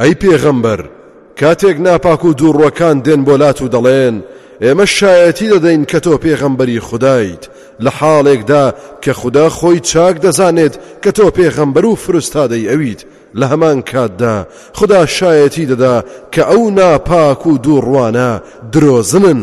ئەی پێغەمبەر کاتێک ناپاک و دووڕوەکان دێن بۆ لات و دەڵێن ئێمە شایەتی دەدەین کە تۆ پێغەمبەری خودایت لە حاڵێکدا کە خودا خۆی چاک دەزانێت کە تۆ پێغەمبەر و فرستادەی ئەویت لە هەمان کاتدا خودا شایەتی دەدا کە ئەو ناپاک و دووڕوانە درۆزنن.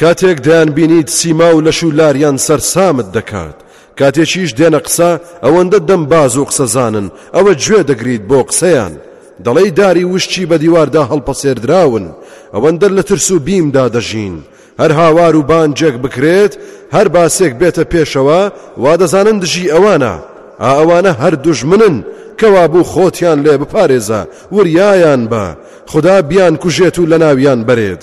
کاتێک دەیانبینیت سیما و لەش و لاریان سەرسامت دەکات کاتێکیش دێنە قسە ئەوەندە دەم باز و قسەزانن ئەوە گوێ دەگریت بۆ قسەیان دەڵێی داری وشکی بە دیواردا هەڵپەسێردراون ئەوەندە لە ترس و بیمدا دەژین هەر هاوار و بانجێک بکرێت هەر باسێک بێتە پێشەوە وا دەزانن دژی ئەوانە ئەوانە هەر دوژمنن کەوابوو خۆتیان لێ بپارێزە وریایان بە خدا بیان کوژێت و لە ناویان بەرێت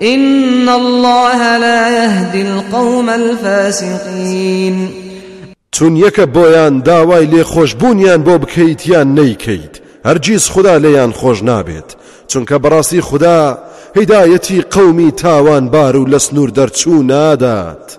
ان اللە لا یهدی القوم الفاسقین چونیەکە بۆیان داوای لێ خۆشببوونیان بۆ بکەیت یان نەیکەیت هەرگیز خدا لێیان خۆش نابێت چونکە بەڕاستی خدا هیدایەتی قەومی تاوانبار و لە سنوور دەرچوو نادات.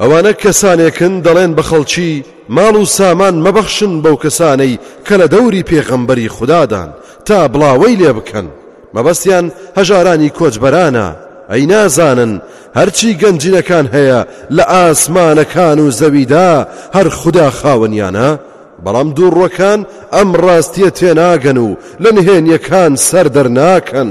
ئەوانە کەسانێکن دەڵێن بە خەڵکی، ماڵ و سامان مەبەخشن بەو کەسانەی کە لە دەوری پێغەمبەری خودادان تا بڵاوەی لێ بکەن، مەبەستیان هەژارانی کۆچبەرانە، ئەی نازانن هەرچی گەنجینەکان هەیە لە ئاسمانەکان و زەویدا هەر خودا خاوەنیانە؟ بەڵام دووڕوەکان ئەم ڕاستیە تێناگەن و لە نهێنیەکان سەر دەرناکەن.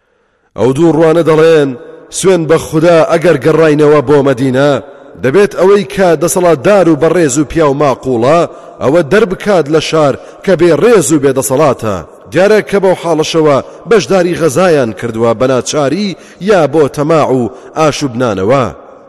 ئەو دوو ڕوانە دەڵێن، سوێن بە خودا ئەگەر گەڕاینەوە بۆ مەدینە دەبێت ئەوەی کە دەسەڵاتدار و بەڕێز و پیاو ماقوڵە ئەوە دەربکات لە شار کە بێ ڕێز و بێ دەسەڵاتە دیارە کە بەو حاڵەشەوە بەشداری غەزایان کردووە بەناچاری یا بۆ تەماع و ئاشوبنانەوە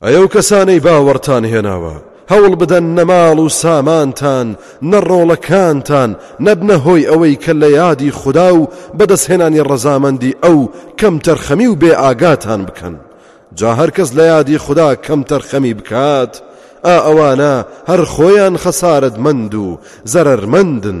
ئەی ئەو کەسانەی باوەڕتان هێناوە، هەوڵ بدەن نە ماڵ و سامانتان، نە ڕۆڵەکانتان، نەبنە هۆی ئەوەی کە لە یادی خودا و بەدەستهێنانی ڕەزامەندی ئەو کەمتەرخەمی و بێ ئاگاتان بکەن. جا هەر کەس لە یادی خودا کەمتەرخەمی بکات، ئا ئەوانە هەر خۆیان خەسارەتمەند و زەرەرمەندن.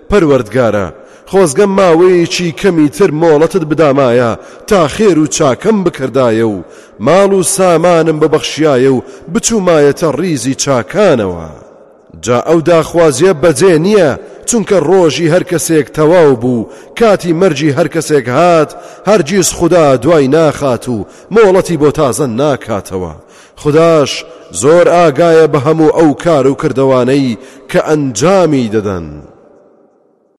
پەروەردگارە خۆزگە ماوەیەکی کەمی تر مۆڵەتت بدامایە تا خێر و چاکەم بکردایە و ماڵ و سامانم ببەخشیایە و بچوومایەتە ڕیزی چاکانەوە جا ئەو داخوازیە بەجێ نییە چونکە ڕۆژی هەر کەسێک تەواو بوو کاتی مەرجی هەر کەسێک هات هەرگیز خودا دوای ناخات و مۆڵەتی بۆ تازە ناکاتەوە خوداش زۆر ئاگایە بە هەموو ئەو کار و کردەوانەی کە ئەنجامی دەدەن.